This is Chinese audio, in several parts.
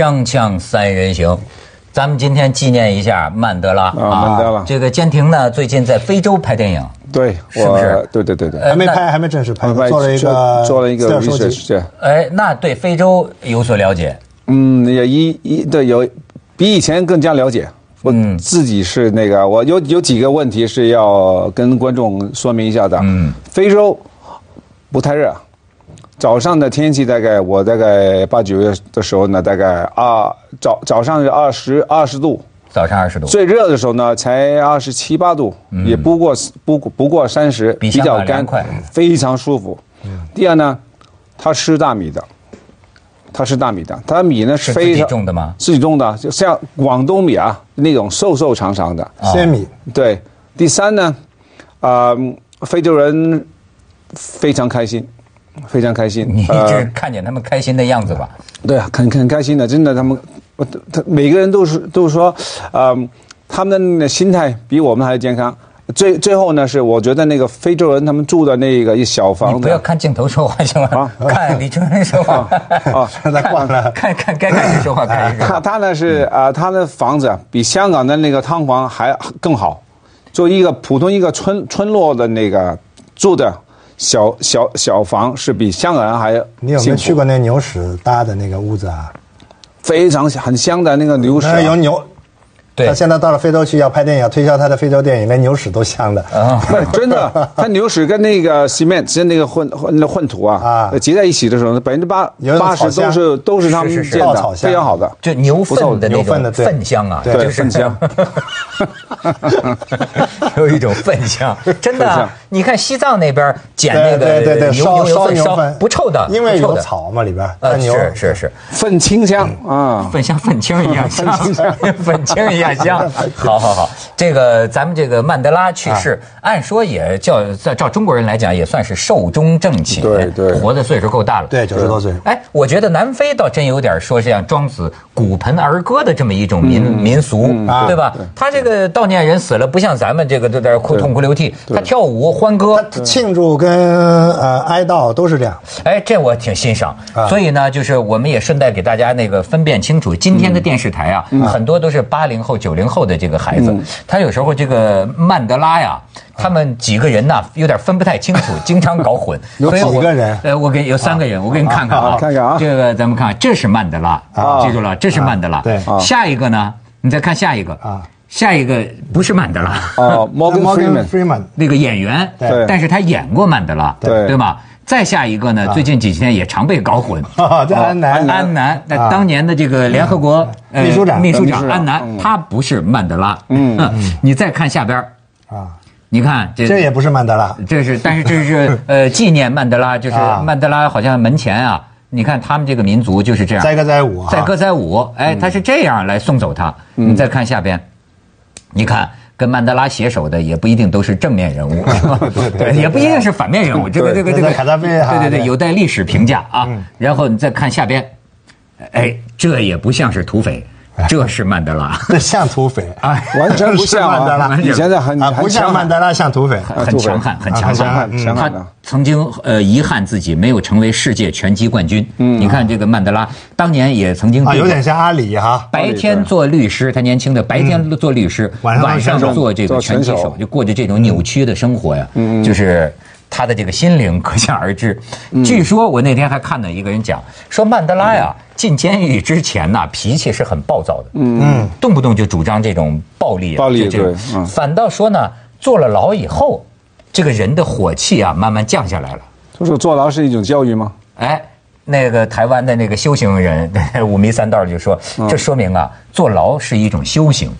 锵锵三人行，咱们今天纪念一下曼德拉。啊曼德拉。这个坚挺呢，最近在非洲拍电影，对，是不是？对对对对，还没拍，还没正式拍我，做了一个做了一个资料收 research，集。哎，那对非洲有所了解。嗯，也一一对有比以前更加了解。我嗯自己是那个，我有有几个问题是要跟观众说明一下的。嗯，非洲不太热，早上的天气大概我大概八九月的时候呢，大概二早早上是二十二十度，早上二十度，最热的时候呢才二十七八度，也不过不不过三十，嗯比较干快，非常舒服。第二呢，他吃大米的，他吃大米的，它米呢是自己非常种的吗？自己种的，就像广东米啊那种瘦瘦长长的。鲜米，对，第三呢，啊、非洲人非常开心，非常开心。你一呃直看见他们开心的样子吧？对啊，很很开心的，真的，他们，他每个人都是都是说，嗯、他们的心态比我们还健康。最最后呢，是我觉得那个非洲人他们住的那个一小房子，不要看镜头说话行吗啊？看李春生说话，啊，他惯了。看看该看谁说话看谁说话。他他呢是啊、他的房子啊比香港的那个汤房还更好，就一个普通一个村村落的那个住的小小小房是比香港人还你有没有去过那牛屎搭的那个屋子啊？非常很香的那个牛屎、啊，有牛。对他现在到了非洲去要拍电影，要推销他的非洲电影，连牛屎都香的。啊，真的，他牛屎跟那个 cement 是那个混混那混土啊啊，结在一起的时候，百分之八八十都是都是他们建的非常好的。就牛粪的那种牛粪的粪香啊，对就粪香，有一种粪香，真的啊粪香。你看西藏那边捡那个对对对，牛烧牛粪烧烧牛粪。不臭的，因为有不臭的。草嘛里边。呃，是是是，粪清香啊，粪像粪青一样香，粪 青一样香。好好好，这个咱们这个曼德拉去世，按说也叫在照中国人来讲，也算是寿终正寝，对对。活的岁数够大了。对九十多岁。哎，我觉得南非倒真有点说像庄子骨盆儿歌的这么一种民、民俗，对吧？他这个悼念人死了，不像咱们这个都在这哭痛哭流涕，他跳舞欢歌，庆祝跟呃哀悼都是这样。哎，这我挺欣赏。所以呢，就是我们也顺带给大家那个分辨清楚，今天的电视台啊，很多都是八零后、九零后的这个孩子，他有时候这个曼德拉呀。他们几个人呐，有点分不太清楚，经常搞混。有所以我几个人？呃，我给有三个人，我给你看看啊，看看啊。这个咱们看，这是曼德拉，啊。记住了，这是曼德拉。对。下一个呢，你再看下一个。啊，下一个不是曼德拉，哦，Morgan Freeman，Freeman 那个演员，对。但是他演过曼德拉，对。对吗？再下一个呢，最近几天也常被搞混。啊，这安南。安南，那啊。当年的这个联合国呃秘书长。秘书长长。安南，他不是曼德拉。嗯，你再看下边儿。啊，你看这这也不是曼德拉。这是，但是这是 呃纪念曼德拉，就是啊。曼德拉好像门前啊，你看他们这个民族就是这样，载歌载舞啊。载歌载舞，哎，他是这样来送走他。你再看下边，你看。跟曼德拉携手的也不一定都是正面人物，是吧？对对也不一定是反面人物。这个这个这个，卡扎菲哈对对对，对有待历史评价啊。然后你再看下边，哎，这也不像是土匪，这是曼德拉。这像土匪 哎，完全不像曼德拉你现在很啊，不很强悍像曼德拉，像土匪。很强悍，很强强悍悍，他曾经呃遗憾自己没有成为世界拳击冠军。嗯，你看这个曼德拉当年也曾经有点像阿里哈。白天做律师，他年轻的白天做律师，晚上做这个拳击手，就过着这种扭曲的生活呀。嗯，就是他的这个心灵可想而知。据说我那天还看到一个人讲，说曼德拉呀进监狱之前呐脾气是很暴躁的，嗯，动不动就主张这种暴力啊，暴力对嗯反倒说呢，坐了牢以后，这个人的火气啊慢慢降下来了。就是坐牢是一种教育吗？哎，那个台湾的那个修行人 五迷三道就说，嗯这说明啊，坐牢是一种修行。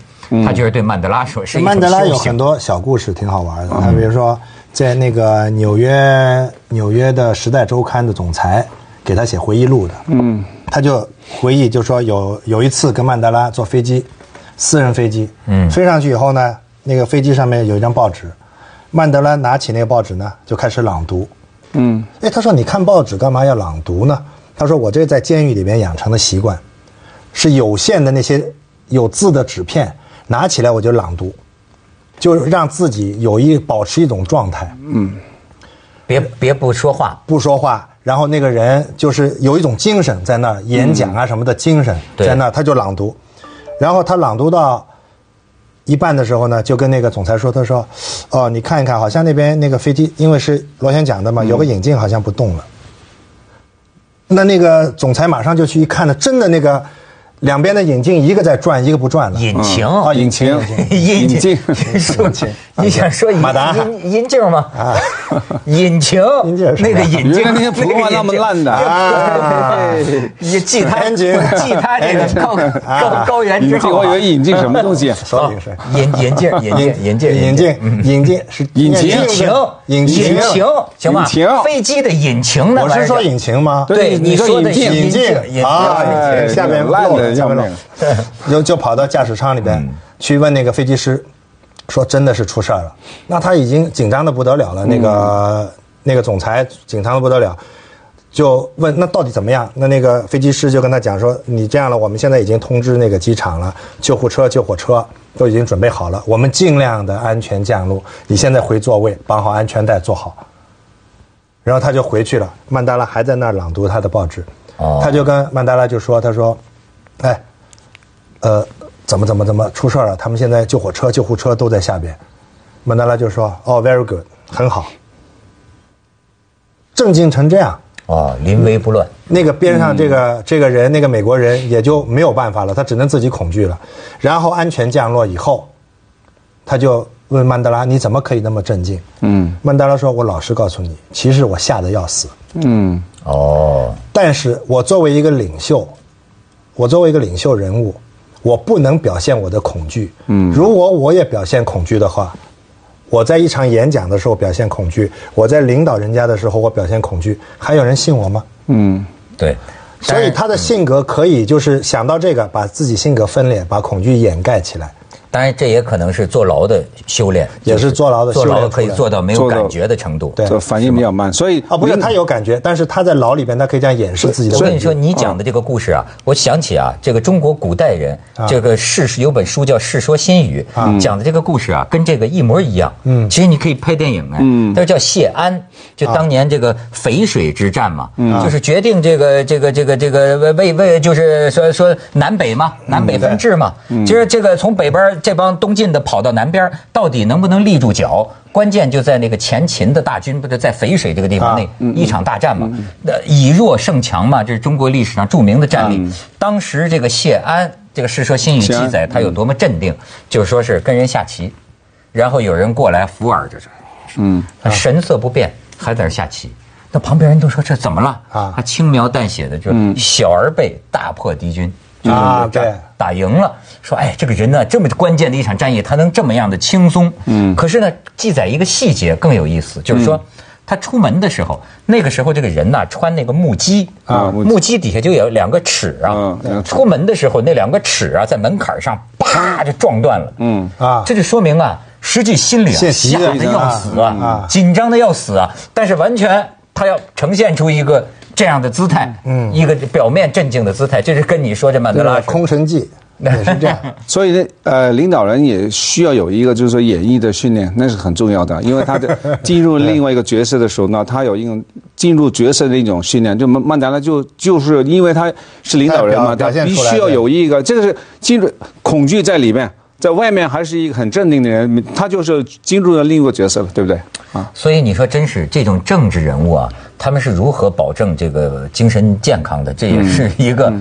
他就是对曼德拉说是一种曼德拉有很多小故事，挺好玩的。他比如说，在那个纽约纽约的《时代周刊》的总裁给他写回忆录的，嗯，他就回忆就说有有一次跟曼德拉坐飞机，私人飞机，嗯，飞上去以后呢，那个飞机上面有一张报纸，曼德拉拿起那个报纸呢就开始朗读，嗯，哎，他说你看报纸干嘛要朗读呢？他说我这在监狱里面养成的习惯，是有限的那些有字的纸片拿起来我就朗读，就是让自己有一保持一种状态。嗯。别别不说话，不说话，然后那个人就是有一种精神在那儿，演讲啊什么的精神在那儿，他就朗读，然后他朗读到一半的时候呢，就跟那个总裁说，他说：“哦，你看一看，好像那边那个飞机，因为是螺旋桨的嘛，有个引擎好像不动了。”那那个总裁马上就去一看呢，真的那个两边的引擎一个在转，一个不转了。引擎，啊，引擎，引引擎 说你想说引马达。引引擎吗？引擎，引擎那个引擎，那些普通话那么烂的啊 也记他记他这个高高高原之引进，后啊，我以为引进什么东西？手柄是。引引镜引镜引镜引擎，引擎是引擎引擎引擎行吧？引擎飞机的引擎呢？我是说引擎吗？对你你说引进引进引啊哎下面烂的，下面漏的要命，就就跑到驾驶舱里边去问那个飞机师，说真的是出事儿了。那他已经紧张的不得了了，那个那个总裁紧张的不得了，就问那到底怎么样？那那个飞机师就跟他讲说，你这样了，我们现在已经通知那个机场了，救护车、救火车都已经准备好了，我们尽量的安全降落。你现在回座位，绑好安全带，坐好。然后他就回去了，曼德拉还在那儿朗读他的报纸，哦他就跟曼德拉就说：“他说，哎，呃，怎么怎么怎么出事儿了？他们现在救火车、救护车都在下边。”曼德拉就说：“哦，very good，很好。”镇静成这样，啊，临危不乱。那个边上这个、这个人，那个美国人也就没有办法了，他只能自己恐惧了。然后安全降落以后，他就问曼德拉：“你怎么可以那么镇静？”嗯曼德拉说：“我老实告诉你，其实我吓得要死。”嗯哦，但是我作为一个领袖，我作为一个领袖人物，我不能表现我的恐惧。嗯，如果我也表现恐惧的话，我在一场演讲的时候表现恐惧，我在领导人家的时候我表现恐惧，还有人信我吗？嗯，对，所以他的性格可以就是想到这个，把自己性格分裂，把恐惧掩盖起来。当然这也可能是坐牢的修炼，也是坐牢的修坐炼牢可以做到没有感觉的程度。对反应比较慢，所以啊，不是他有感觉，但是他在牢里边，他可以这样掩饰自己的。我跟你说，你讲的这个故事啊，我想起啊，这个中国古代人，这个世有本书叫《世说新语》，讲的这个故事啊，跟这个一模一样。嗯，其实你可以拍电影哎，嗯，它叫谢安，就当年这个淝水之战嘛，就是决定这个这个这个这个为为就是说说南北嘛，南北分治嘛。其实这个从北边这帮东晋的跑到南边，到底能不能立住脚？关键就在那个前秦的大军不是在淝水这个地方啊那一场大战嘛，那以弱胜强嘛，这是中国历史上著名的战例。当时这个谢安，这个《世说新语》记载他有多么镇定，就说是跟人下棋，然后有人过来扶耳着，嗯他神色不变，还在那儿下棋。那旁边人都说这怎么了？啊他轻描淡写的就小而备，大破敌军。就是啊对打赢了，说哎，这个人呢，这么关键的一场战役，他能这么样的轻松。嗯，可是呢，记载一个细节更有意思，就是说。他出门的时候，那个时候这个人呐、穿那个木屐啊木屐底下就有两个齿啊嗯出门的时候，那两个齿啊，在门槛上啪就撞断了。嗯。啊。这就说明啊，实际心里啊吓的得要死啊紧张的要死啊，但是完全他要呈现出一个这样的姿态，嗯，一个表面镇静的姿态，这是跟你说这曼德这个拉空城计 也是这样。所以呢，呃，领导人也需要有一个就是说演绎的训练，那是很重要的，因为他的 进入另外一个角色的时候呢，他有一种进入角色的一种训练。就曼曼达拉就就是因为他是领导人嘛，他必须要有一个，这个是进入恐惧在里面，在外面还是一个很镇定的人，他就是进入了另一个角色了，对不对？啊，所以你说，真是这种政治人物啊，他们是如何保证这个精神健康的？这也是一个，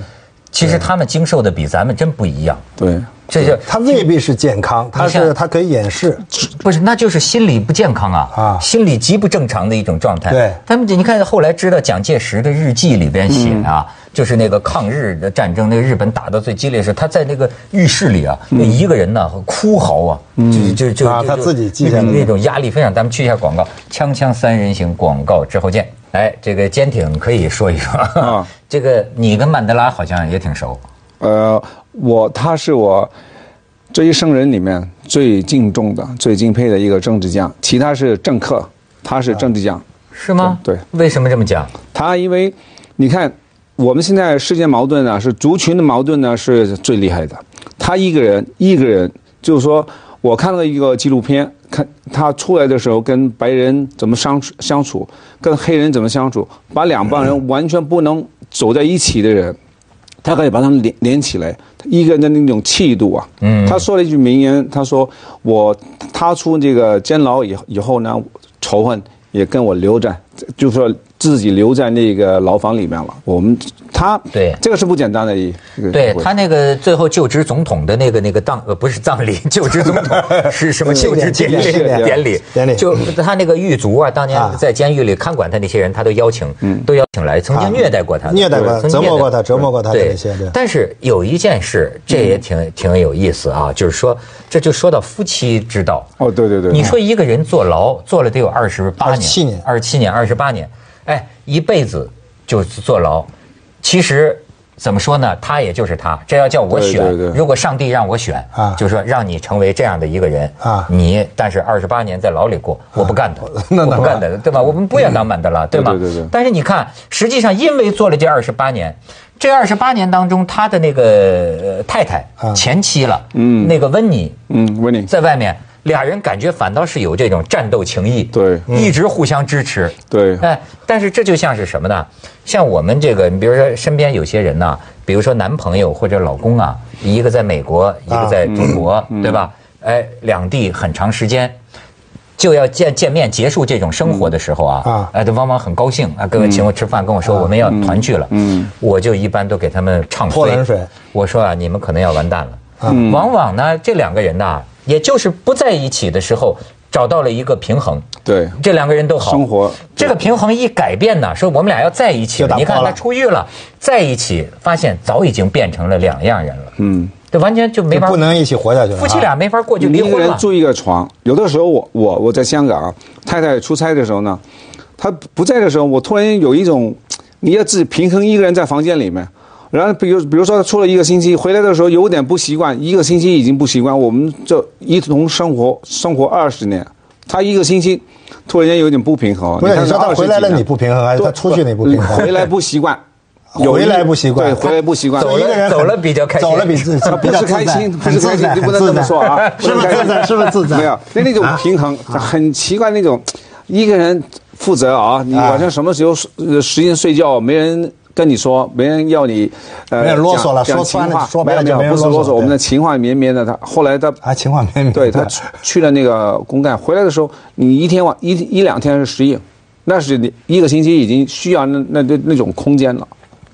其实他们经受的比咱们真不一样。对。这就他未必是健康，他是他可以掩饰。不是，那就是心理不健康啊，啊心理极不正常的一种状态。对他们你看后来知道蒋介石的日记里边写啊，就是那个抗日的战争，那个日本打到最激烈时，他在那个浴室里啊，那一个人呢哭嚎啊，就就就就啊他自己记下来那种那种压力非常。咱们去一下广告，锵锵三人行广告之后见。哎，这个坚挺可以说一说啊，这个你跟曼德拉好像也挺熟。呃，我他是我这一生人里面最敬重的、最敬佩的一个政治家，其他是政客，他是政治家。是吗？对为什么这么讲？他因为你看，我们现在世界矛盾呢，是族群的矛盾呢是最厉害的。他一个人，一个人，就是说，我看了一个纪录片，看他出来的时候跟白人怎么相处相处，跟黑人怎么相处，把两帮人完全不能走在一起的人，他可以把他们连连起来，一个人的那种气度啊。嗯，他说了一句名言，他说我踏出这个监牢以以后呢，仇恨也跟我留着，就说自己留在那个牢房里面了。我们他对。这个是不简单的一对他那个最后就职总统的那个那个葬呃不是葬礼，就职总统 是什么就职典礼典典礼。典礼。就他那个狱卒啊，当年啊。在监狱里看管他那些人，他都邀请，都邀请来，曾经虐待过他的，虐待过他折磨过他折磨过他的对。那些对。但是有一件事，这也挺挺有意思啊，就是说这就说到夫妻之道。哦，对对对，你说一个人坐牢坐了得有二十八年，27年。二十七年，二十八年，哎，一辈子就坐牢。其实怎么说呢？他也就是他，这要叫我选，对对对。如果上帝让我选，啊。就是说让你成为这样的一个人啊。你但是二十八年在牢里过，我不干的，那我不干的，对吧？我们不要当曼德拉，对吧？对对对。但是你看，实际上因为做了这二十八年，这二十八年当中，他的那个呃太太啊。前妻了，嗯，那个温妮，嗯，温妮，在外面，俩人感觉反倒是有这种战斗情谊，对。一直互相支持，对。哎，但是这就像是什么呢？像我们这个，你比如说身边有些人呢、比如说男朋友或者老公啊，一个在美国，一个在中国，对吧？哎，两地很长时间。就要见见面结束这种生活的时候啊，啊。哎，都往往很高兴啊，各位请我吃饭，跟我说我们要团聚了，嗯，我就一般都给他们唱衰泼冷水。我说啊，你们可能要完蛋了。往往呢，这两个人呐，也就是不在一起的时候，找到了一个平衡。对这两个人都好。生活这个平衡一改变呢，说我们俩要在一起了，你看他出狱了，在一起发现早已经变成了两样人了。嗯。这完全就没法就不能一起活下去了啊。夫妻俩没法过，就你离婚了。一个人住一个床，有的时候我我我在香港，太太出差的时候呢，她不在的时候，我突然有一种，你要自己平衡一个人在房间里面。然后比如比如说他出了一个星期，回来的时候有点不习惯，一个星期已经不习惯，我们就一同生活生活二十年，他一个星期突然间有点不平衡。不是看你说她20回来了你不平衡还是他出去你不平衡？回来不习惯，有回来不习惯。对，回来不习惯，走了一个人走了比较开心。走了比自 啊不是开心，不是开心，自在你不能这么说啊，是不是自在？是不是自在？没有，那那种啊？平衡很奇怪，那种一个人负责啊，你啊。晚上什么时候呃时间睡觉，没人跟你说，没人要你，呃没人啰嗦了说穿了讲情话说白了没有不是啰嗦，我们的情话绵绵的。他后来他啊，情话绵绵。对他去去了那个公干，回来的时候，你一天晚一一两天是适应，那是你一个星期已经需要那那那那种空间了，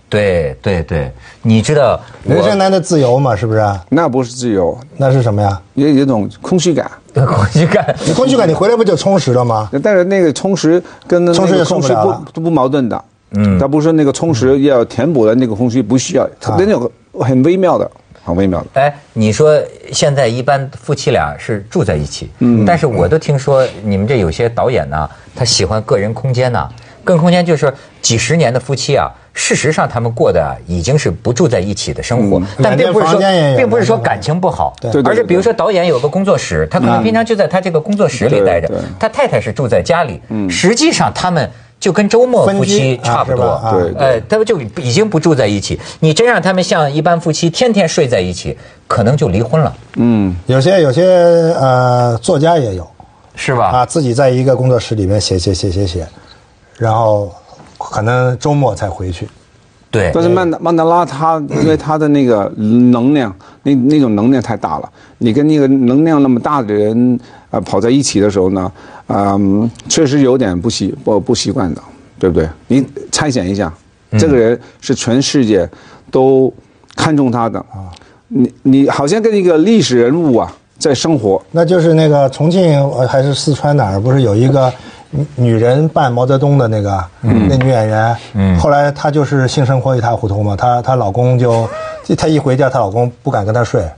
对对对，你知道人生难得自由嘛，是不是？那不是自由，那是什么呀？有有一种空虚感。我过去看，你空虚感，你回来不就充实了吗？但是那个充实跟那充实也个空虚受不了了不不矛盾的，嗯，它不是那个充实要填补的那个空虚不需要，它那种很微妙的，很微妙的。哎，你说现在一般夫妻俩是住在一起，嗯，但是我都听说你们这有些导演呢，他喜欢个人空间呐、个人空间就是几十年的夫妻啊，事实上他们过的啊已经是不住在一起的生活，但并不是说并不是说感情不好，对而是比如说导演有个工作室，他可能平常就在他这个工作室里待着他太太是住在家里，嗯。实际上他们就跟周末夫妻差不多对呃，他们就已经不住在一起。你真让他们像一般夫妻天天睡在一起，可能就离婚了，嗯，有些有些呃作家也有是吧？啊，自己在一个工作室里面写写写写写，然后可能周末才回去。对。但是曼德曼德拉他因为他的那个能量，那那种能量太大了，你跟那个能量那么大的人啊、呃跑在一起的时候呢，嗯，确实有点不习不不习惯的，对不对？你猜想一下，这个人是全世界都看重他的。啊，你你好像跟一个历史人物啊在生活，那就是那个重庆呃还是四川哪儿，不是有一个女女人扮毛泽东的那个、那女演员？嗯，后来她就是性生活一塌糊涂嘛，她她老公就她一回家，她老公不敢跟她睡，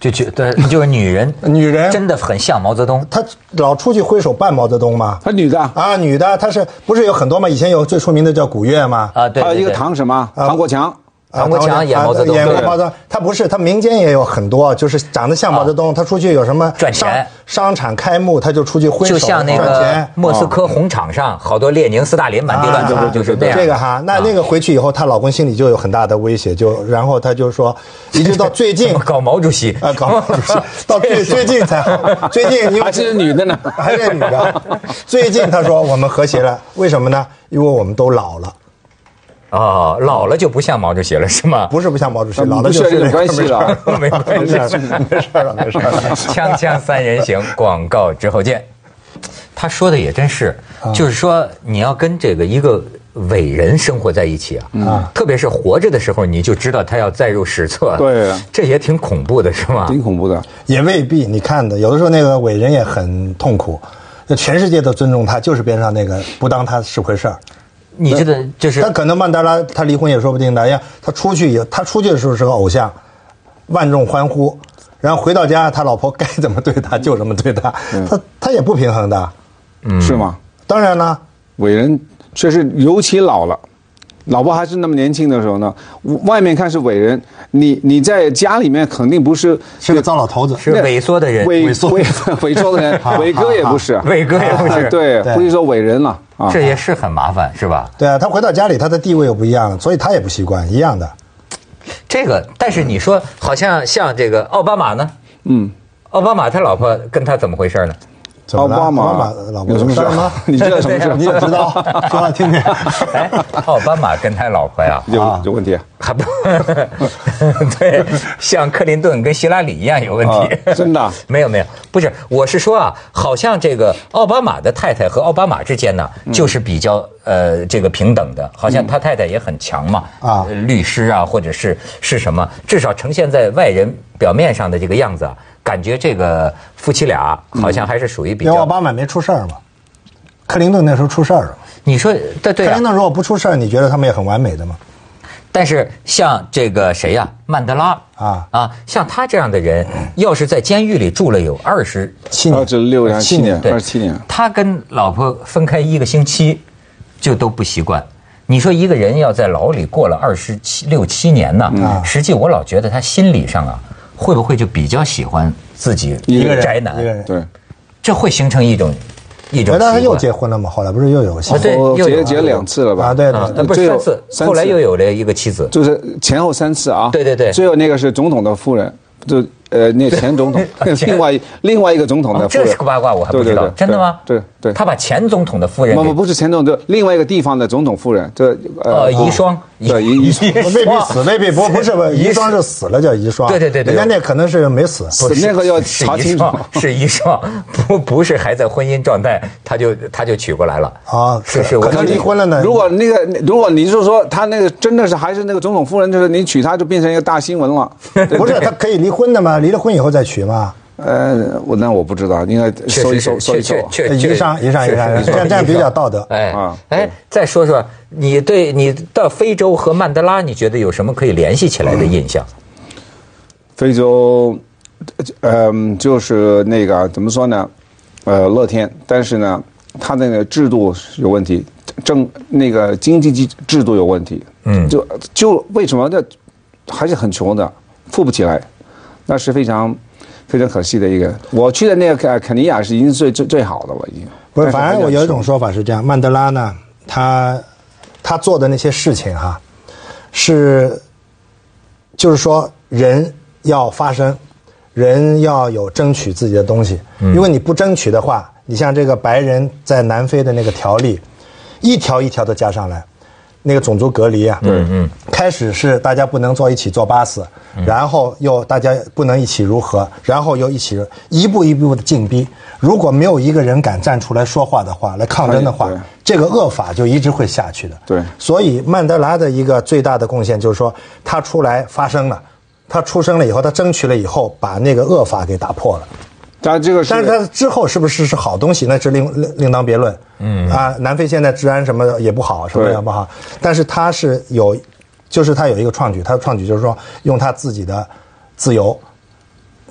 就觉得就是女人，女人真的很像毛泽东。她老出去挥手扮毛泽东嘛。她女的，啊，女的，她是不是有很多嘛？以前有最出名的叫古月嘛？啊，对还有一个唐什么唐国强，唐国强演毛泽东，演过毛泽东，他不是，他民间也有很多，就是长得像毛泽东，他出去有什么赚钱，商场开幕他就出去挥手就像那个莫斯科红场上好多列宁、斯大林满地乱走，就是这样。这个哈，那那个回去以后，她老公心里就有很大的威胁，就然后他就说，一直到最近 搞毛主席啊，搞毛主席，到最最近才好，最近因为是女的呢，还是女的，最近他说我们和谐了，为什么呢？因为我们都老了。哦，老了就不像毛主席了，是吗？不是不像毛主席，老了就是 没关系了，没关系，没事了，没事了。锵锵三人行，广告之后见。他说的也真是，就是说你要跟这个一个伟人生活在一起啊，特别是活着的时候，你就知道他要载入史册。对，这也挺恐怖的，是吗？挺恐怖的，也未必。你看的，有的时候那个伟人也很痛苦，那全世界都尊重他，就是边上那个不当他是回事儿。你这个就是他可能曼德拉他离婚也说不定的。哎呀，他出去也他出去的时候是个偶像，万众欢呼，然后回到家他老婆该怎么对他就怎么对他，他他也不平衡的，是吗？当然了，伟人确实尤其老了，老婆还是那么年轻的时候呢，外面看是伟人，你你在家里面肯定不是是个糟老头子，是萎缩的人，萎缩 萎缩的人，伟哥也不是，伟哥也不是，对，不是说伟人了。这也是很麻烦，是吧？对啊，他回到家里，他的地位又不一样了，所以他也不习惯，一样的。这个，但是你说，好像像这个奥巴马呢？嗯，奥巴马他老婆跟他怎么回事呢？奥巴马老婆有什么事吗？你知道 什么事？你也知道？说来听听。哎，奥巴马跟他老婆呀，有有问题？还不对，像克林顿跟希拉里一样有问题。真的？没有没有，不是，我是说啊，好像这个奥巴马的太太和奥巴马之间呢，就是比较呃这个平等的，好像他太太也很强嘛，啊，律师啊，或者是是什么，至少呈现在外人表面上的这个样子啊。感觉这个夫妻俩好像还是属于比较。奥巴马没出事儿嘛？克林顿那时候出事儿了。你说对对。克林顿如果不出事儿，你觉得他们也很完美的吗？但是像这个谁呀，曼德拉啊啊，像他这样的人，要是在监狱里住了有二十七年，这六年七年，二十七年，他跟老婆分开一个星期就都不习惯。你说一个人要在牢里过了二十七六七年呢？实际我老觉得他心理上啊。会不会就比较喜欢自己一个宅男？对，这会形成一种一种。那他又结婚了吗？后来不是又有？对，结结两次了吧？啊，对对，不是三次，后来又有了一个妻子，就是前后三次啊。对对对，最后那个是总统的夫人，就。呃，那前总统，另外另外一个总统的夫人，这是个八卦，我还不知道，真的吗？对对，他把前总统的夫人，不不不是前总统，另外一个地方的总统夫人，这呃遗孀，对遗遗孀，未必死，未必不不是吧遗孀是死了叫遗孀，对对对对，人家那可能是没死，死那个要查清楚，是遗孀，不不是还在婚姻状态，他就他就娶过来了啊，是是，可能离婚了呢。如果那个如果你是说他那个真的是还是那个总统夫人，就是你娶她就变成一个大新闻了，不是他可以离婚的吗？离了婚以后再娶。娶吗？呃，我那我不知道，应该搜一搜，搜一搜。宜商，宜商，宜商，这样这样比较道德。哎啊，哎，再说说你对你到非洲和曼德拉，你觉得有什么可以联系起来的印象？非洲，嗯，就是那个怎么说呢？呃，乐天，但是呢，他那个制度有问题，政那个经济制制度有问题。嗯，就就为什么那还是很穷的，富不起来。那是非常非常可惜的一个。我去的那个肯肯尼亚是已经最最最好的了，已经。不是，反正我有一种说法是这样：曼德拉呢，他他做的那些事情哈，是就是说人要发声，人要有争取自己的东西。如果你不争取的话，你像这个白人在南非的那个条例，一条一条的加上来。那个种族隔离啊，嗯嗯，开始是大家不能坐一起坐巴士，然后又大家不能一起如何，然后又一起一步一步的进逼。如果没有一个人敢站出来说话的话，来抗争的话，这个恶法就一直会下去的。对，所以曼德拉的一个最大的贡献就是说，他出来发声了，他出生了以后，他争取了以后，把那个恶法给打破了。但这个，但是他之后是不是是好东西，那是另另另当别论。嗯啊，南非现在治安什么也不好，什么也不好。但是他是有，就是他有一个创举，他的创举就是说用他自己的自由，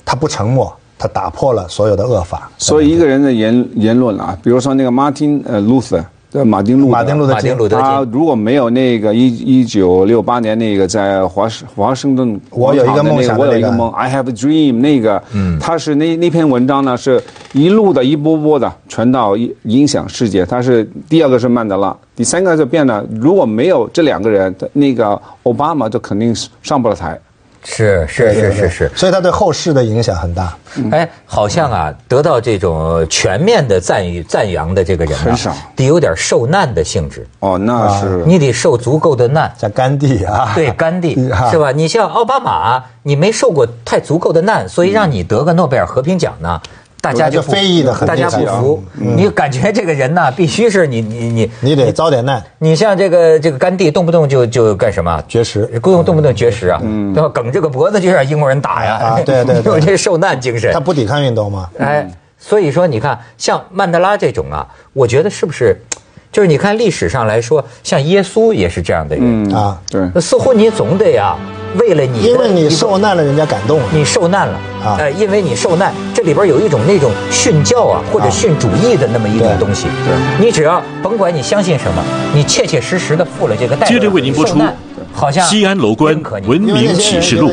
他不沉默，他打破了所有的恶法。所以一个人的言言论啊，比如说那个 Martin 呃 Luther，这马丁路德马丁路德金马丁路德他，如果没有那个一一九六八年那个在华盛华盛顿我有一个梦想那个我有一个梦，I have a dream 那个，嗯，他是那那篇文章呢是一路的一波波的传到影影响世界。他是第二个是曼德拉，第三个就变了。如果没有这两个人，那个奥巴马就肯定上不了台。是是是是是。所以他对后世的影响很大。哎，好像啊，得到这种全面的赞誉赞扬的这个人啊，很少得有点受难的性质，哦，那是你得受足够的难。像甘地啊，对，甘地 啊是吧？你像奥巴马，你没受过太足够的难，所以让你得个诺贝尔和平奖呢，大家就非议得很大家不服。你感觉这个人呢，必须是你你你你得遭点难，你像这个这个甘地，动不动就就干什么？绝食。动动动不动绝食啊，对吧？梗这个脖子就让英国人打呀，啊对对对 有这受难精神他。不抵抗运动吗？哎，所以说你看，像曼德拉这种啊，我觉得是不是，就是你看历史上来说，像耶稣也是这样的人，嗯啊，对。那似乎你总得呀，为了你的因为你受难了，人家感动了。你受难了啊呃，因为你受难，这里边有一种那种训教啊，或者啊训主义的那么一种东西。你只要甭管你相信什么，你切切实实的付了这个代价。接着为您播出受难好像西安楼观文明因为那些启示录